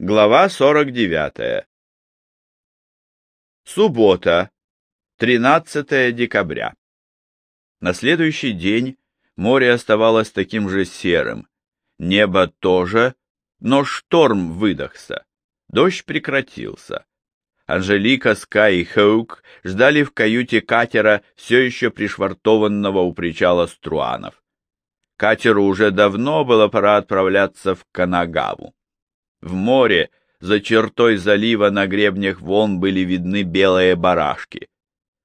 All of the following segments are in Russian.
Глава 49. Суббота, 13 декабря. На следующий день море оставалось таким же серым. Небо тоже, но шторм выдохся. Дождь прекратился. Анжелика, Скай и Хоук ждали в каюте катера, все еще пришвартованного у причала Струанов. Катеру уже давно было пора отправляться в Канагаву. В море, за чертой залива на гребнях волн были видны белые барашки.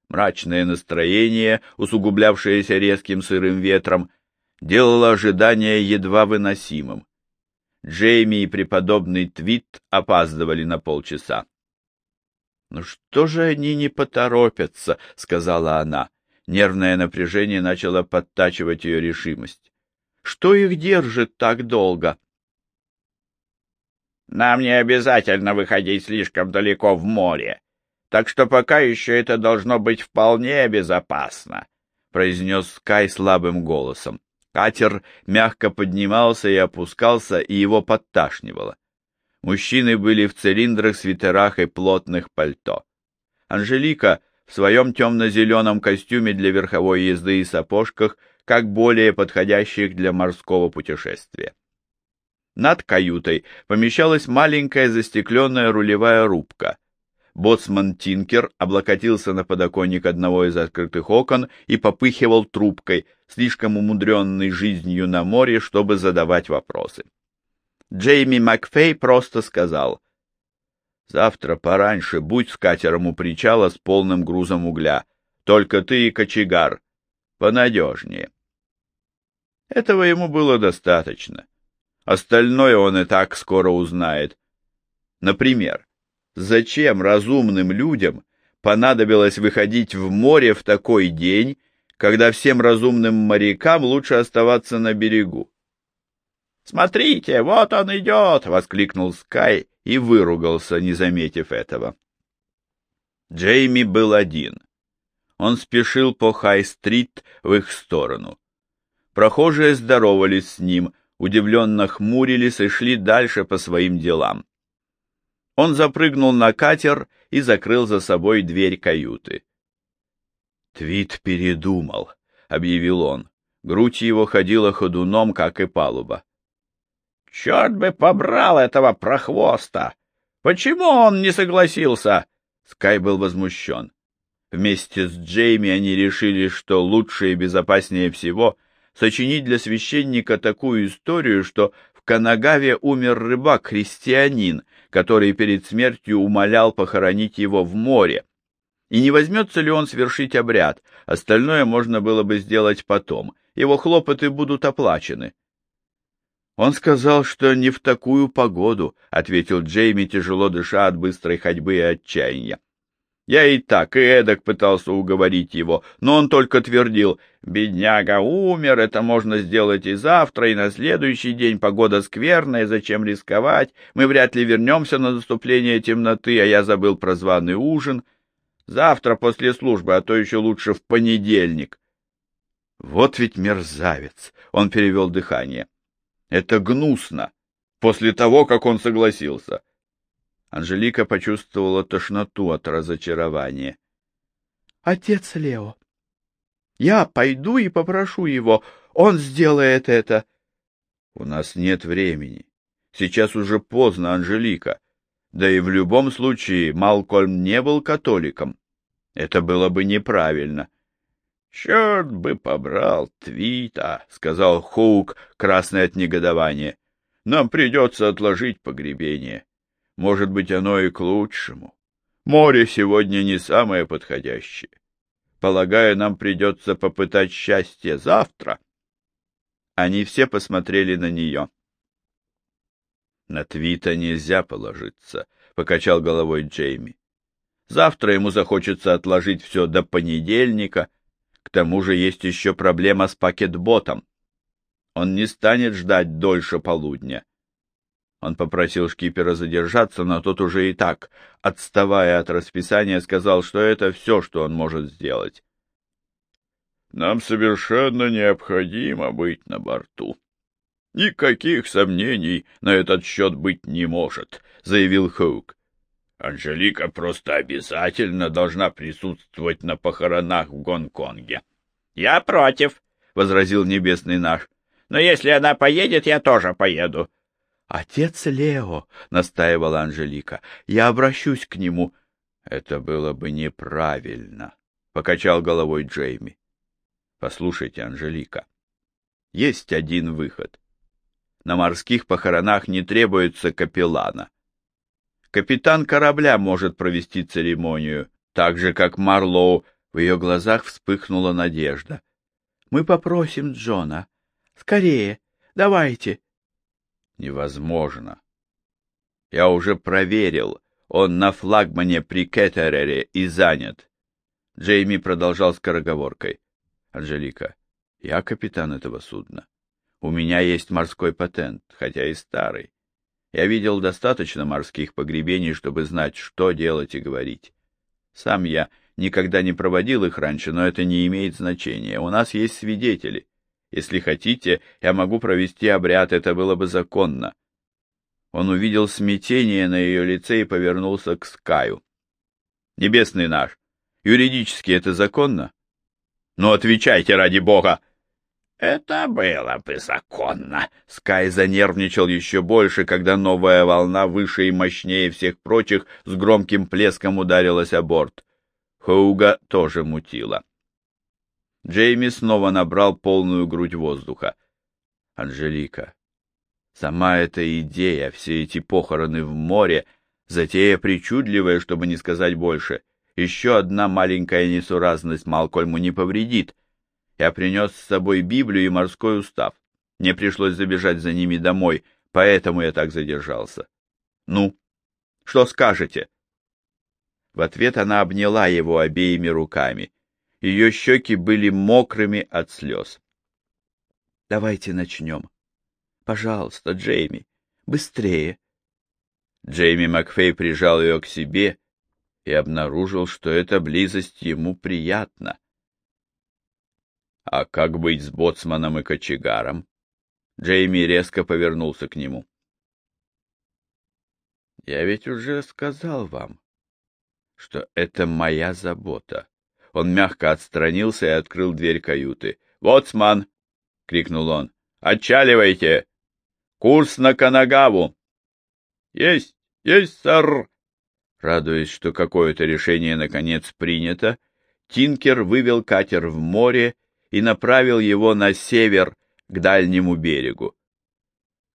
Мрачное настроение, усугублявшееся резким сырым ветром, делало ожидание едва выносимым. Джейми и преподобный Твит опаздывали на полчаса. «Ну что же они не поторопятся?» — сказала она. Нервное напряжение начало подтачивать ее решимость. «Что их держит так долго?» Нам не обязательно выходить слишком далеко в море, так что пока еще это должно быть вполне безопасно», — произнес Скай слабым голосом. Катер мягко поднимался и опускался, и его подташнивало. Мужчины были в цилиндрах, свитерах и плотных пальто. Анжелика в своем темно-зеленом костюме для верховой езды и сапожках, как более подходящих для морского путешествия. Над каютой помещалась маленькая застекленная рулевая рубка. Боцман Тинкер облокотился на подоконник одного из открытых окон и попыхивал трубкой, слишком умудренный жизнью на море, чтобы задавать вопросы. Джейми Макфей просто сказал, «Завтра пораньше будь с катером у причала с полным грузом угля, только ты и кочегар, понадежнее». Этого ему было достаточно. Остальное он и так скоро узнает. Например, зачем разумным людям понадобилось выходить в море в такой день, когда всем разумным морякам лучше оставаться на берегу? «Смотрите, вот он идет!» — воскликнул Скай и выругался, не заметив этого. Джейми был один. Он спешил по Хай-стрит в их сторону. Прохожие здоровались с ним, удивленно хмурились и шли дальше по своим делам. Он запрыгнул на катер и закрыл за собой дверь каюты. «Твит передумал», — объявил он. Грудь его ходила ходуном, как и палуба. «Черт бы побрал этого прохвоста! Почему он не согласился?» Скай был возмущен. Вместе с Джейми они решили, что лучше и безопаснее всего сочинить для священника такую историю, что в Канагаве умер рыбак-христианин, который перед смертью умолял похоронить его в море. И не возьмется ли он свершить обряд, остальное можно было бы сделать потом, его хлопоты будут оплачены. Он сказал, что не в такую погоду, — ответил Джейми, тяжело дыша от быстрой ходьбы и отчаяния. Я и так, и эдак пытался уговорить его, но он только твердил, «Бедняга умер, это можно сделать и завтра, и на следующий день, погода скверная, зачем рисковать, мы вряд ли вернемся на наступление темноты, а я забыл про званый ужин. Завтра после службы, а то еще лучше в понедельник». «Вот ведь мерзавец!» — он перевел дыхание. «Это гнусно, после того, как он согласился». Анжелика почувствовала тошноту от разочарования. — Отец Лео, я пойду и попрошу его, он сделает это. — У нас нет времени. Сейчас уже поздно, Анжелика. Да и в любом случае Малкольм не был католиком. Это было бы неправильно. — Черт бы побрал Твита, — сказал Хоук, красный от негодования. — Нам придется отложить погребение. — может быть, оно и к лучшему. Море сегодня не самое подходящее. Полагаю, нам придется попытать счастье завтра. Они все посмотрели на нее. На Твита нельзя положиться, — покачал головой Джейми. Завтра ему захочется отложить все до понедельника. К тому же есть еще проблема с пакетботом. Он не станет ждать дольше полудня. Он попросил шкипера задержаться, но тот уже и так, отставая от расписания, сказал, что это все, что он может сделать. «Нам совершенно необходимо быть на борту». Никаких сомнений на этот счет быть не может, заявил Хоук. Анжелика просто обязательно должна присутствовать на похоронах в Гонконге. Я против, возразил небесный наш. Но если она поедет, я тоже поеду. Отец Лео, настаивала Анжелика. Я обращусь к нему. Это было бы неправильно, покачал головой Джейми. Послушайте, Анжелика, есть один выход. На морских похоронах не требуется капеллана. Капитан корабля может провести церемонию, так же, как Марлоу. В ее глазах вспыхнула надежда. Мы попросим Джона. Скорее, давайте. Невозможно. Я уже проверил. Он на флагмане при Кеттерере и занят. Джейми продолжал скороговоркой. Анжелика, я капитан этого судна. У меня есть морской патент, хотя и старый. Я видел достаточно морских погребений, чтобы знать, что делать и говорить. Сам я никогда не проводил их раньше, но это не имеет значения. У нас есть свидетели. Если хотите, я могу провести обряд, это было бы законно. Он увидел смятение на ее лице и повернулся к Скаю. Небесный наш, юридически это законно? Ну, отвечайте ради бога! Это было бы законно. Скай занервничал еще больше, когда новая волна, выше и мощнее всех прочих, с громким плеском ударилась о борт. Хоуга тоже мутила. Джейми снова набрал полную грудь воздуха. Анжелика, сама эта идея, все эти похороны в море, затея причудливая, чтобы не сказать больше. Еще одна маленькая несуразность Малкольму не повредит. Я принес с собой Библию и морской устав. Мне пришлось забежать за ними домой, поэтому я так задержался. Ну, что скажете? В ответ она обняла его обеими руками. Ее щеки были мокрыми от слез. «Давайте начнем. Пожалуйста, Джейми, быстрее!» Джейми Макфей прижал ее к себе и обнаружил, что эта близость ему приятна. «А как быть с боцманом и кочегаром?» Джейми резко повернулся к нему. «Я ведь уже сказал вам, что это моя забота». Он мягко отстранился и открыл дверь каюты. «Боцман!» — крикнул он. «Отчаливайте! Курс на Канагаву!» «Есть! Есть, сэр!» Радуясь, что какое-то решение наконец принято, Тинкер вывел катер в море и направил его на север, к дальнему берегу.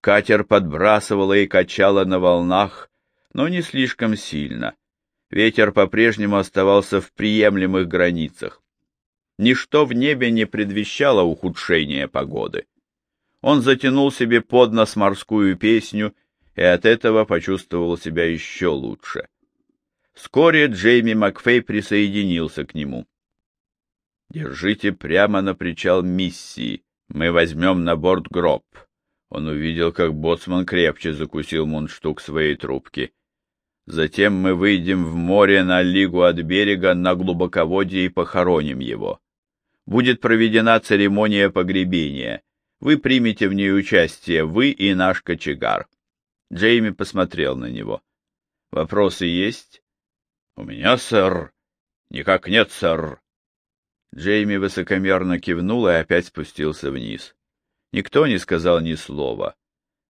Катер подбрасывало и качало на волнах, но не слишком сильно. Ветер по-прежнему оставался в приемлемых границах. Ничто в небе не предвещало ухудшения погоды. Он затянул себе под нос морскую песню и от этого почувствовал себя еще лучше. Вскоре Джейми Макфей присоединился к нему. Держите прямо на причал миссии. Мы возьмем на борт гроб. Он увидел, как боцман крепче закусил мундштук своей трубки. Затем мы выйдем в море на лигу от берега на глубоководье и похороним его. Будет проведена церемония погребения. Вы примете в ней участие, вы и наш кочегар. Джейми посмотрел на него. Вопросы есть? У меня, сэр. Никак нет, сэр. Джейми высокомерно кивнул и опять спустился вниз. Никто не сказал ни слова.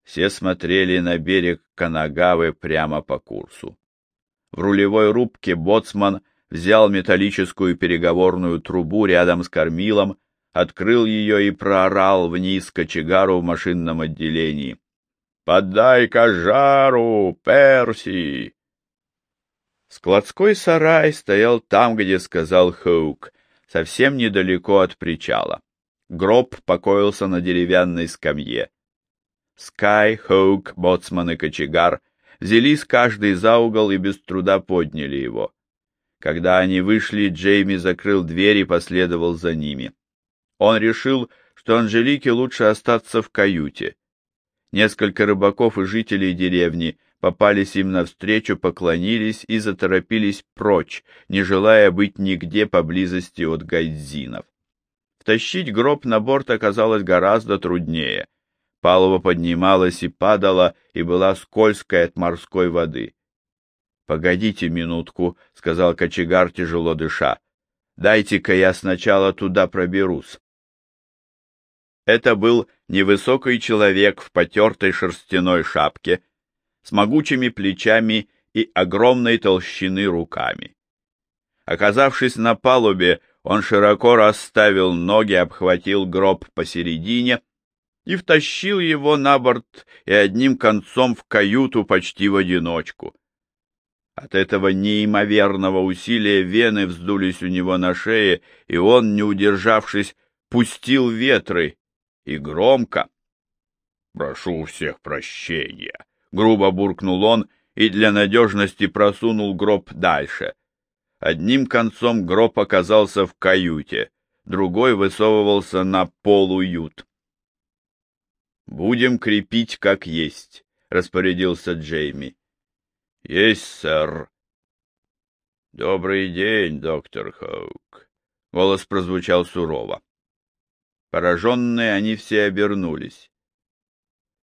Все смотрели на берег Канагавы прямо по курсу. В рулевой рубке боцман взял металлическую переговорную трубу рядом с кормилом, открыл ее и проорал вниз кочегару в машинном отделении. «Поддай-ка жару, Перси!» Складской сарай стоял там, где сказал Хоук, совсем недалеко от причала. Гроб покоился на деревянной скамье. Скай, Хоук, Боцман и Кочегар взялись каждый за угол и без труда подняли его. Когда они вышли, Джейми закрыл дверь и последовал за ними. Он решил, что Анжелике лучше остаться в каюте. Несколько рыбаков и жителей деревни попались им навстречу, поклонились и заторопились прочь, не желая быть нигде поблизости от гайдзинов. Втащить гроб на борт оказалось гораздо труднее. Палуба поднималась и падала, и была скользкой от морской воды. — Погодите минутку, — сказал кочегар, тяжело дыша. — Дайте-ка я сначала туда проберусь. Это был невысокий человек в потертой шерстяной шапке, с могучими плечами и огромной толщины руками. Оказавшись на палубе, он широко расставил ноги, обхватил гроб посередине и втащил его на борт и одним концом в каюту почти в одиночку. От этого неимоверного усилия вены вздулись у него на шее, и он, не удержавшись, пустил ветры, и громко. «Прошу всех прощения», — грубо буркнул он и для надежности просунул гроб дальше. Одним концом гроб оказался в каюте, другой высовывался на полуют. «Будем крепить как есть», — распорядился Джейми. «Есть, сэр». «Добрый день, доктор Хоук», — голос прозвучал сурово. Пораженные они все обернулись.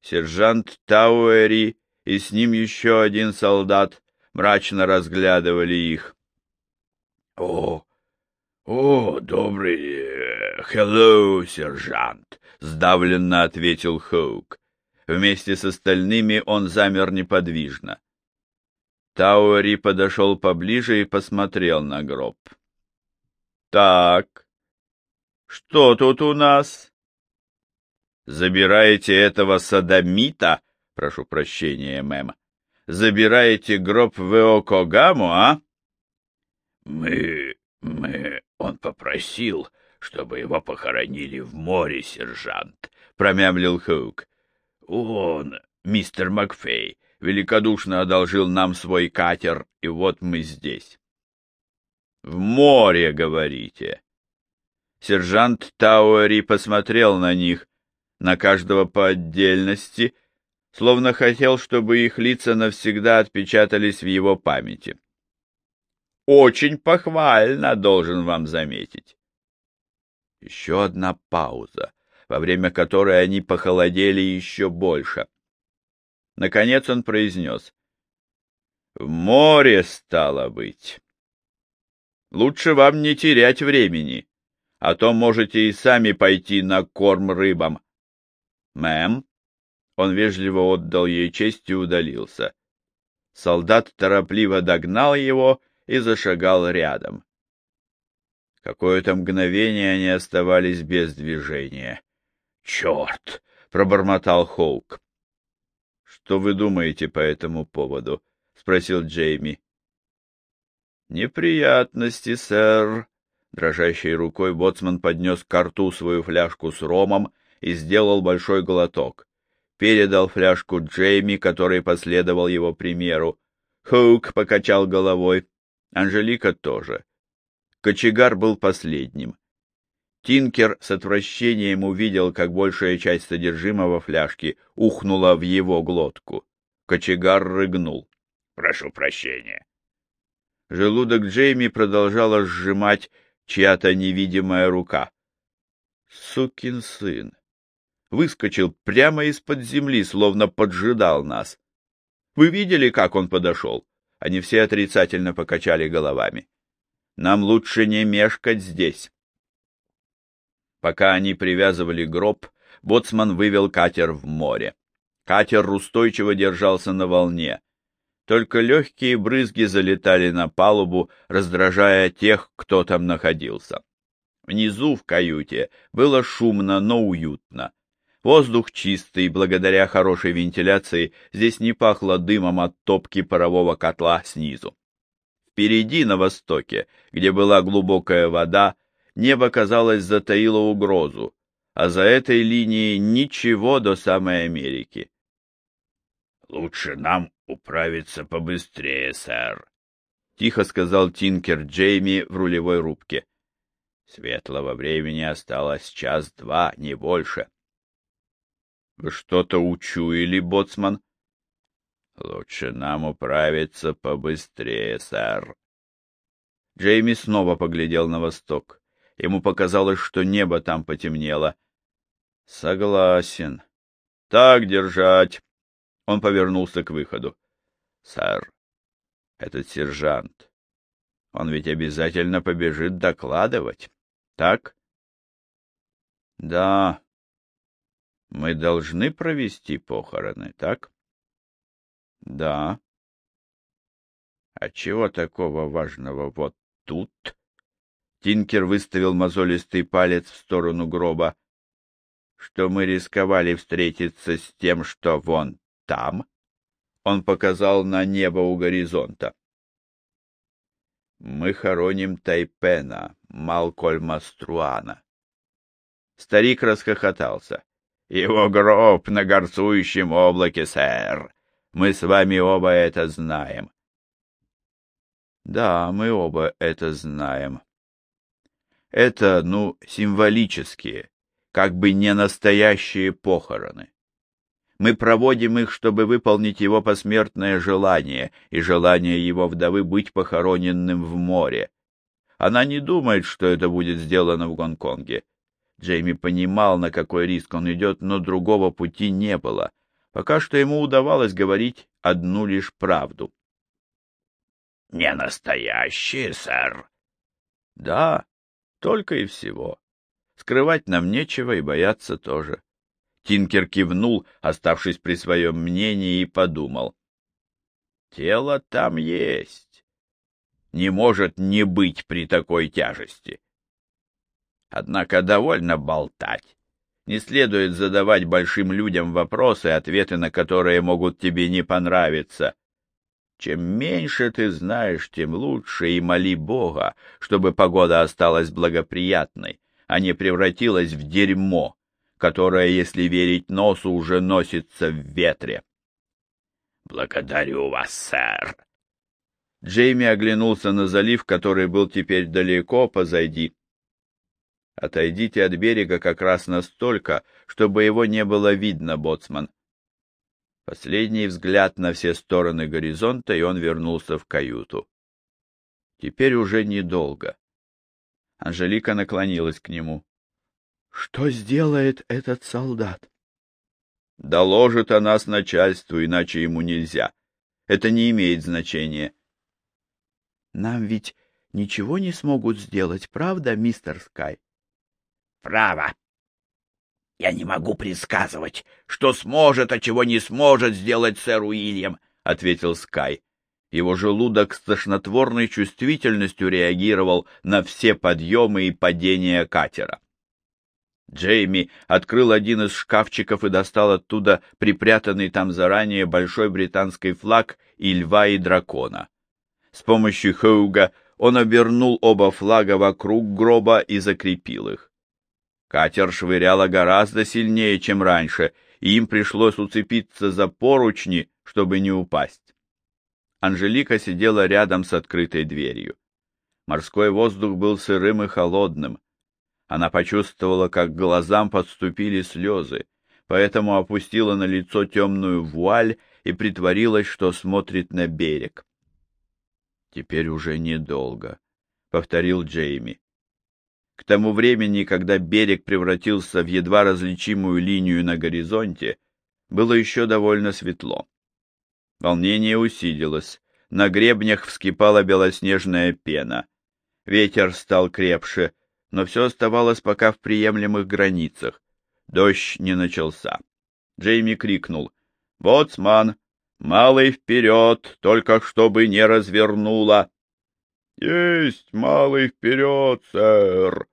Сержант Тауэри и с ним еще один солдат мрачно разглядывали их. — О, о, добрый... Хеллоу, сержант! — сдавленно ответил Хоук. Вместе с остальными он замер неподвижно. Тауэри подошел поближе и посмотрел на гроб. — Так, что тут у нас? Забираете этого садомита? Прошу прощения, мэм. Забираете гроб в Эокогаму, а? Мы... мы... Он попросил, чтобы его похоронили в море, сержант, промямлил Хук. Он, мистер Макфей, великодушно одолжил нам свой катер, и вот мы здесь. В море, говорите? Сержант Тауэри посмотрел на них, на каждого по отдельности, словно хотел, чтобы их лица навсегда отпечатались в его памяти. «Очень похвально, должен вам заметить». Еще одна пауза, во время которой они похолодели еще больше. Наконец он произнес. «В море стало быть. Лучше вам не терять времени а то можете и сами пойти на корм рыбам. Мэм? Он вежливо отдал ей честь и удалился. Солдат торопливо догнал его и зашагал рядом. Какое-то мгновение они оставались без движения. «Черт!» — пробормотал Хоук. «Что вы думаете по этому поводу?» — спросил Джейми. «Неприятности, сэр», Дрожащей рукой боцман поднес к рту свою фляжку с ромом и сделал большой глоток. Передал фляжку Джейми, который последовал его примеру. Хоук покачал головой. Анжелика тоже. Кочегар был последним. Тинкер с отвращением увидел, как большая часть содержимого фляжки ухнула в его глотку. Кочегар рыгнул. «Прошу прощения». Желудок Джейми продолжала сжимать чья-то невидимая рука. Сукин сын! Выскочил прямо из-под земли, словно поджидал нас. Вы видели, как он подошел? Они все отрицательно покачали головами. Нам лучше не мешкать здесь. Пока они привязывали гроб, боцман вывел катер в море. Катер устойчиво держался на волне. Только легкие брызги залетали на палубу, раздражая тех, кто там находился. Внизу в каюте было шумно, но уютно. Воздух чистый, благодаря хорошей вентиляции здесь не пахло дымом от топки парового котла снизу. Впереди, на востоке, где была глубокая вода, небо, казалось, затаило угрозу, а за этой линией ничего до самой Америки. «Лучше нам управиться побыстрее, сэр», — тихо сказал Тинкер Джейми в рулевой рубке. «Светлого времени осталось час-два, не больше». «Вы что-то учуяли, боцман?» «Лучше нам управиться побыстрее, сэр». Джейми снова поглядел на восток. Ему показалось, что небо там потемнело. «Согласен. Так держать. Он повернулся к выходу. Сэр, этот сержант, он ведь обязательно побежит докладывать, так? Да. Мы должны провести похороны, так? Да. А чего такого важного вот тут? Тинкер выставил мозолистый палец в сторону гроба. Что мы рисковали встретиться с тем, что вон там? Он показал на небо у горизонта. Мы хороним Тайпена, Малкольма Струана. Старик расхохотался. Его гроб на горцующем облаке, сэр. Мы с вами оба это знаем. Да, мы оба это знаем. Это, ну, символические, как бы не настоящие похороны. Мы проводим их, чтобы выполнить его посмертное желание и желание его вдовы быть похороненным в море. Она не думает, что это будет сделано в Гонконге. Джейми понимал, на какой риск он идет, но другого пути не было. Пока что ему удавалось говорить одну лишь правду. — Не настоящие, сэр. — Да, только и всего. Скрывать нам нечего и бояться тоже. Тинкер кивнул, оставшись при своем мнении, и подумал. Тело там есть. Не может не быть при такой тяжести. Однако довольно болтать. Не следует задавать большим людям вопросы, ответы на которые могут тебе не понравиться. Чем меньше ты знаешь, тем лучше, и моли Бога, чтобы погода осталась благоприятной, а не превратилась в дерьмо, которая, если верить носу, уже носится в ветре. «Благодарю вас, сэр!» Джейми оглянулся на залив, который был теперь далеко позади. «Отойдите от берега как раз настолько, чтобы его не было видно, боцман». Последний взгляд на все стороны горизонта, и он вернулся в каюту. Теперь уже недолго. Анжелика наклонилась к нему. Что сделает этот солдат? Доложит о нас начальству, иначе ему нельзя. Это не имеет значения. Нам ведь ничего не смогут сделать, правда, мистер Скай? Право. Я не могу предсказывать, что сможет, а чего не сможет сделать сэр Уильям, ответил Скай. Его желудок с тошнотворной чувствительностью реагировал на все подъемы и падения катера. Джейми открыл один из шкафчиков и достал оттуда припрятанный там заранее большой британский флаг и льва и дракона. С помощью Хоуга он обернул оба флага вокруг гроба и закрепил их. Катер швыряло гораздо сильнее, чем раньше, и им пришлось уцепиться за поручни, чтобы не упасть. Анжелика сидела рядом с открытой дверью. Морской воздух был сырым и холодным, она почувствовала, как глазам подступили слезы, поэтому опустила на лицо темную вуаль и притворилась, что смотрит на берег. «Теперь уже недолго», — повторил Джейми. К тому времени, когда берег превратился в едва различимую линию на горизонте, было еще довольно светло. Волнение усилилось, на гребнях вскипала белоснежная пена. Ветер стал крепше, но все оставалось пока в приемлемых границах. Дождь не начался. Джейми крикнул. «Боцман! Малый вперед, только чтобы не развернуло!» «Есть, малый вперед, сэр!»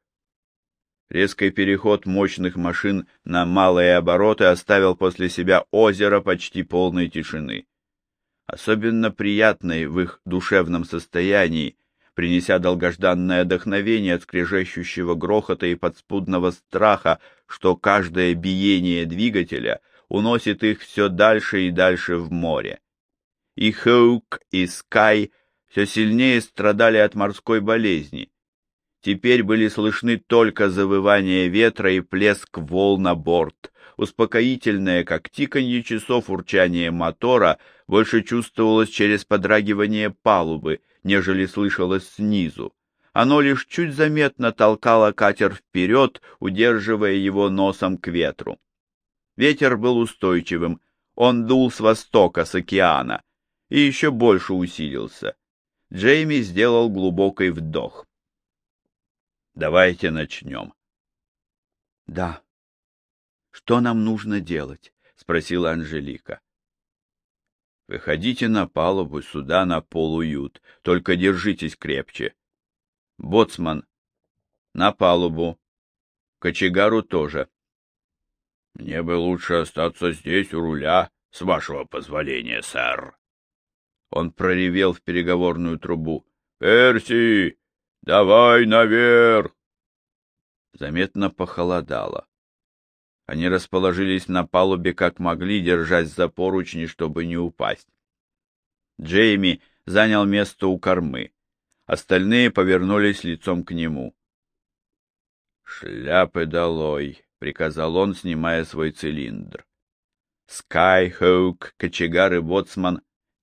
Резкий переход мощных машин на малые обороты оставил после себя озеро почти полной тишины. Особенно приятной в их душевном состоянии принеся долгожданное вдохновение от скрежещущего грохота и подспудного страха, что каждое биение двигателя уносит их все дальше и дальше в море. И Хоук, и Скай все сильнее страдали от морской болезни. Теперь были слышны только завывание ветра и плеск волн на борт. Успокоительное, как тиканье часов урчание мотора, больше чувствовалось через подрагивание палубы — нежели слышалось снизу. Оно лишь чуть заметно толкало катер вперед, удерживая его носом к ветру. Ветер был устойчивым, он дул с востока, с океана, и еще больше усилился. Джейми сделал глубокий вдох. «Давайте начнем». «Да». «Что нам нужно делать?» — спросила Анжелика. «Выходите на палубу сюда на полуют, только держитесь крепче. Боцман, на палубу. Кочегару тоже». «Мне бы лучше остаться здесь у руля, с вашего позволения, сэр». Он проревел в переговорную трубу. «Перси, давай наверх!» Заметно похолодало. Они расположились на палубе как могли, держась за поручни, чтобы не упасть. Джейми занял место у кормы. Остальные повернулись лицом к нему. «Шляпы долой!» — приказал он, снимая свой цилиндр. Скайхоук, кочегар и боцман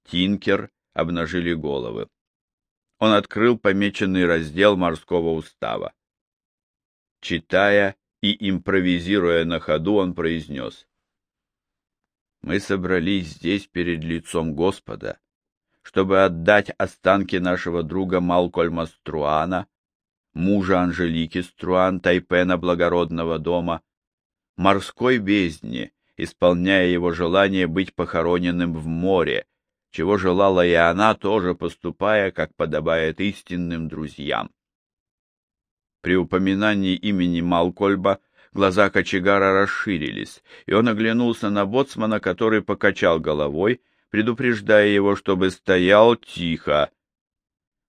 Тинкер обнажили головы. Он открыл помеченный раздел морского устава. Читая и импровизируя на ходу, он произнес. «Мы собрались здесь перед лицом Господа, чтобы отдать останки нашего друга Малкольма Струана, мужа Анжелики Струан, Тайпена Благородного дома, морской бездне, исполняя его желание быть похороненным в море, чего желала и она, тоже поступая, как подобает истинным друзьям. При упоминании имени Малкольба глаза кочегара расширились, и он оглянулся на боцмана, который покачал головой, предупреждая его, чтобы стоял тихо.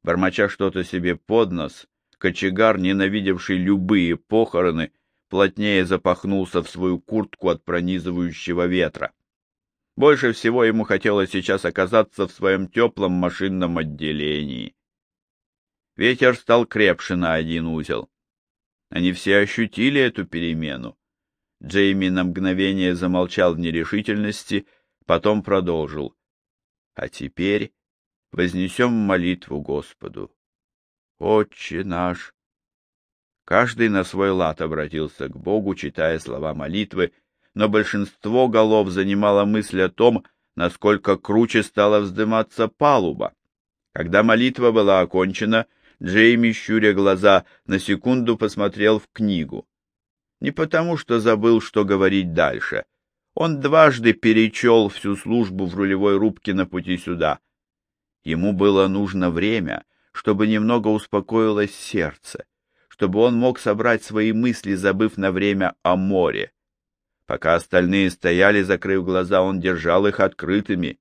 Бормоча что-то себе под нос, кочегар, ненавидевший любые похороны, плотнее запахнулся в свою куртку от пронизывающего ветра. Больше всего ему хотелось сейчас оказаться в своем теплом машинном отделении. Ветер стал крепше на один узел. Они все ощутили эту перемену. Джейми на мгновение замолчал в нерешительности, потом продолжил. А теперь вознесем молитву Господу. Отче наш! Каждый на свой лад обратился к Богу, читая слова молитвы, но большинство голов занимала мысль о том, насколько круче стала вздыматься палуба. Когда молитва была окончена, Джейми, щуря глаза, на секунду посмотрел в книгу. Не потому, что забыл, что говорить дальше. Он дважды перечел всю службу в рулевой рубке на пути сюда. Ему было нужно время, чтобы немного успокоилось сердце, чтобы он мог собрать свои мысли, забыв на время о море. Пока остальные стояли, закрыв глаза, он держал их открытыми.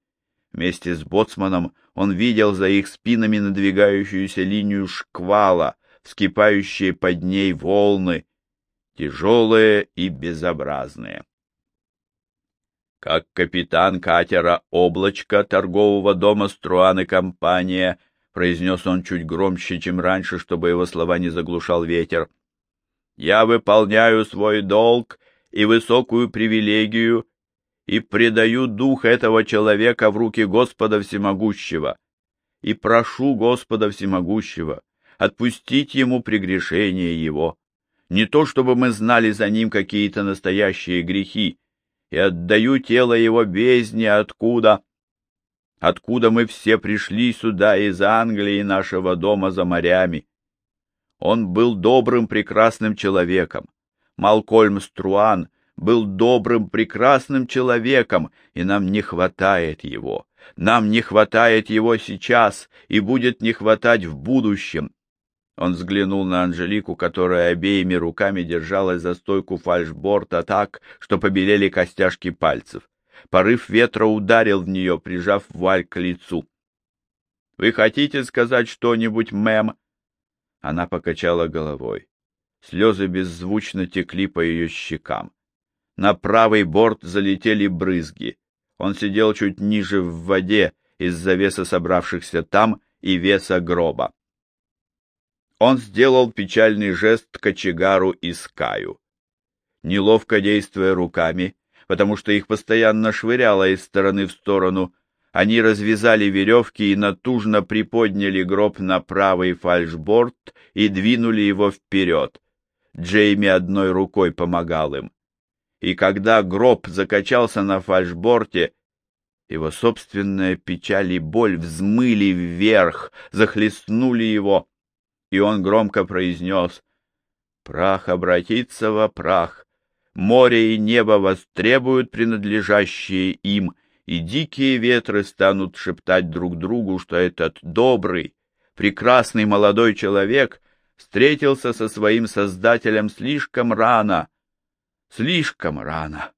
Вместе с боцманом он видел за их спинами надвигающуюся линию шквала, вскипающие под ней волны, тяжелые и безобразные. Как капитан катера «Облачко» торгового дома «Струан и компания», произнес он чуть громче, чем раньше, чтобы его слова не заглушал ветер, «я выполняю свой долг и высокую привилегию и предаю дух этого человека в руки Господа Всемогущего, и прошу Господа Всемогущего отпустить ему прегрешение его, не то чтобы мы знали за ним какие-то настоящие грехи, и отдаю тело его бездне, откуда, откуда мы все пришли сюда из Англии нашего дома за морями. Он был добрым, прекрасным человеком, Малкольм Струан был добрым, прекрасным человеком, и нам не хватает его. Нам не хватает его сейчас и будет не хватать в будущем. Он взглянул на Анжелику, которая обеими руками держалась за стойку фальшборта так, что побелели костяшки пальцев. Порыв ветра ударил в нее, прижав вуаль к лицу. — Вы хотите сказать что-нибудь, мэм? Она покачала головой. Слезы беззвучно текли по ее щекам. На правый борт залетели брызги. Он сидел чуть ниже в воде из-за веса собравшихся там и веса гроба. Он сделал печальный жест кочегару и Скаю. Неловко действуя руками, потому что их постоянно швыряло из стороны в сторону, они развязали веревки и натужно приподняли гроб на правый фальшборд и двинули его вперед, Джейми одной рукой помогал им. и когда гроб закачался на фальшборте, его собственная печаль и боль взмыли вверх, захлестнули его, и он громко произнес «Прах обратится во прах, море и небо востребуют принадлежащие им, и дикие ветры станут шептать друг другу, что этот добрый, прекрасный молодой человек встретился со своим создателем слишком рано, слишком рано».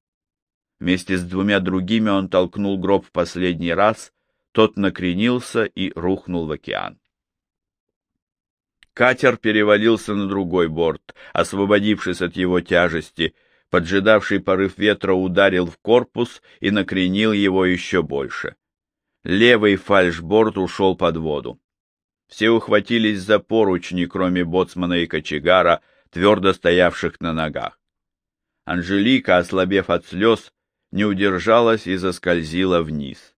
Вместе с двумя другими он толкнул гроб в последний раз, тот накренился и рухнул в океан. Катер перевалился на другой борт, освободившись от его тяжести. Поджидавший порыв ветра ударил в корпус и накренил его еще больше. Левый фальшборд ушел под воду. Все ухватились за поручни, кроме боцмана и кочегара, твердо стоявших на ногах. Анжелика, ослабев от слез, не удержалась и заскользила вниз.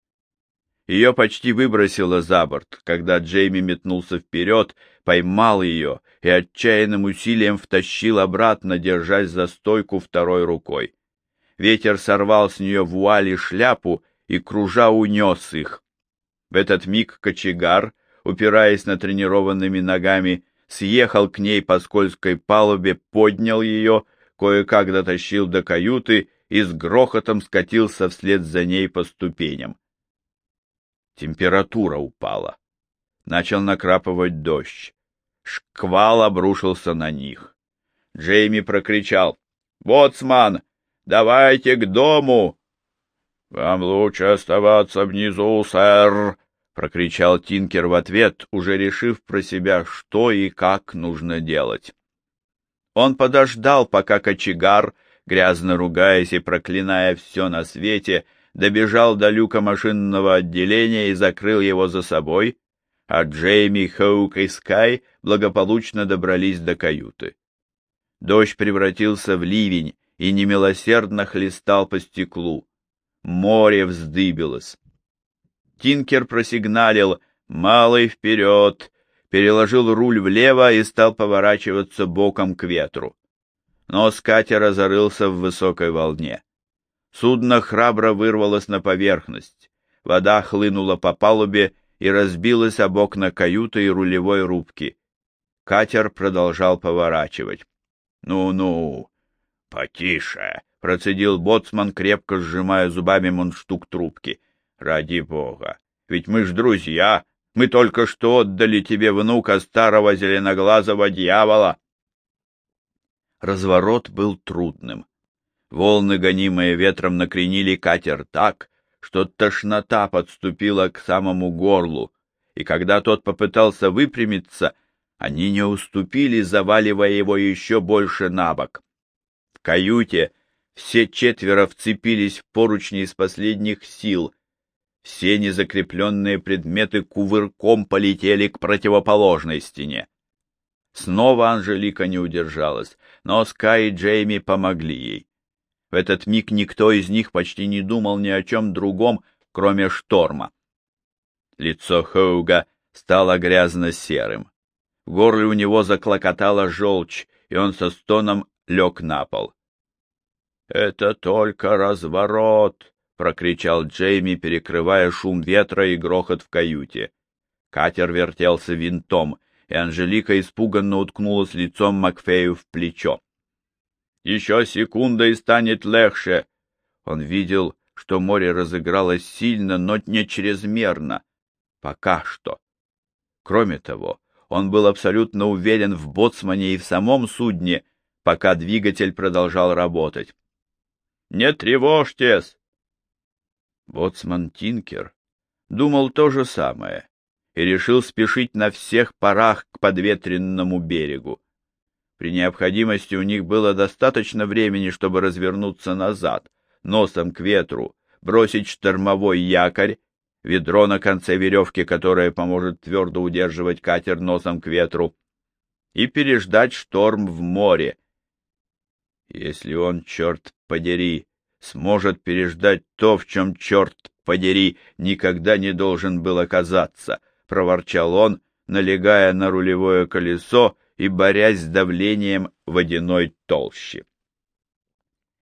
Ее почти выбросило за борт, когда Джейми метнулся вперед, поймал ее и отчаянным усилием втащил обратно, держась за стойку второй рукой. Ветер сорвал с нее вуали шляпу и, кружа, унес их. В этот миг кочегар, упираясь на тренированными ногами, съехал к ней по скользкой палубе, поднял ее, кое-как дотащил до каюты и с грохотом скатился вслед за ней по ступеням. Температура упала. Начал накрапывать дождь. Шквал обрушился на них. Джейми прокричал. «Боцман, давайте к дому!» «Вам лучше оставаться внизу, сэр!» — прокричал Тинкер в ответ, уже решив про себя, что и как нужно делать. Он подождал, пока кочегар грязно ругаясь и проклиная все на свете, добежал до люка машинного отделения и закрыл его за собой, а Джейми, Хоук и Скай благополучно добрались до каюты. Дождь превратился в ливень и немилосердно хлестал по стеклу. Море вздыбилось. Тинкер просигналил «Малый вперед!», переложил руль влево и стал поворачиваться боком к ветру. Нос катера зарылся в высокой волне. Судно храбро вырвалось на поверхность. Вода хлынула по палубе и разбилась об окна каюты и рулевой рубки. Катер продолжал поворачивать. «Ну-ну, потише!» — процедил боцман, крепко сжимая зубами мундштук трубки. «Ради бога! Ведь мы ж друзья! Мы только что отдали тебе внука старого зеленоглазого дьявола!» Разворот был трудным. Волны, гонимые ветром, накренили катер так, что тошнота подступила к самому горлу, и когда тот попытался выпрямиться, они не уступили, заваливая его еще больше на бок. В каюте все четверо вцепились в поручни из последних сил. Все незакрепленные предметы кувырком полетели к противоположной стене. Снова Анжелика не удержалась, но Скай и Джейми помогли ей. В этот миг никто из них почти не думал ни о чем другом, кроме шторма. Лицо Хоуга стало грязно-серым. В горле у него заклокотала желчь, и он со стоном лег на пол. — Это только разворот! — прокричал Джейми, перекрывая шум ветра и грохот в каюте. Катер вертелся винтом, и Анжелика испуганно уткнулась лицом Макфею в плечо. «Еще секунда и станет легче!» Он видел, что море разыгралось сильно, но не чрезмерно. Пока что. Кроме того, он был абсолютно уверен в боцмане и в самом судне, пока двигатель продолжал работать. «Не тревожьтесь!» Боцман Тинкер думал то же самое и решил спешить на всех парах к подветренному берегу. При необходимости у них было достаточно времени, чтобы развернуться назад, носом к ветру, бросить штормовой якорь, ведро на конце веревки, которое поможет твердо удерживать катер носом к ветру, и переждать шторм в море. Если он, черт подери, сможет переждать то, в чем, черт подери, никогда не должен был оказаться —— проворчал он, налегая на рулевое колесо и борясь с давлением водяной толщи.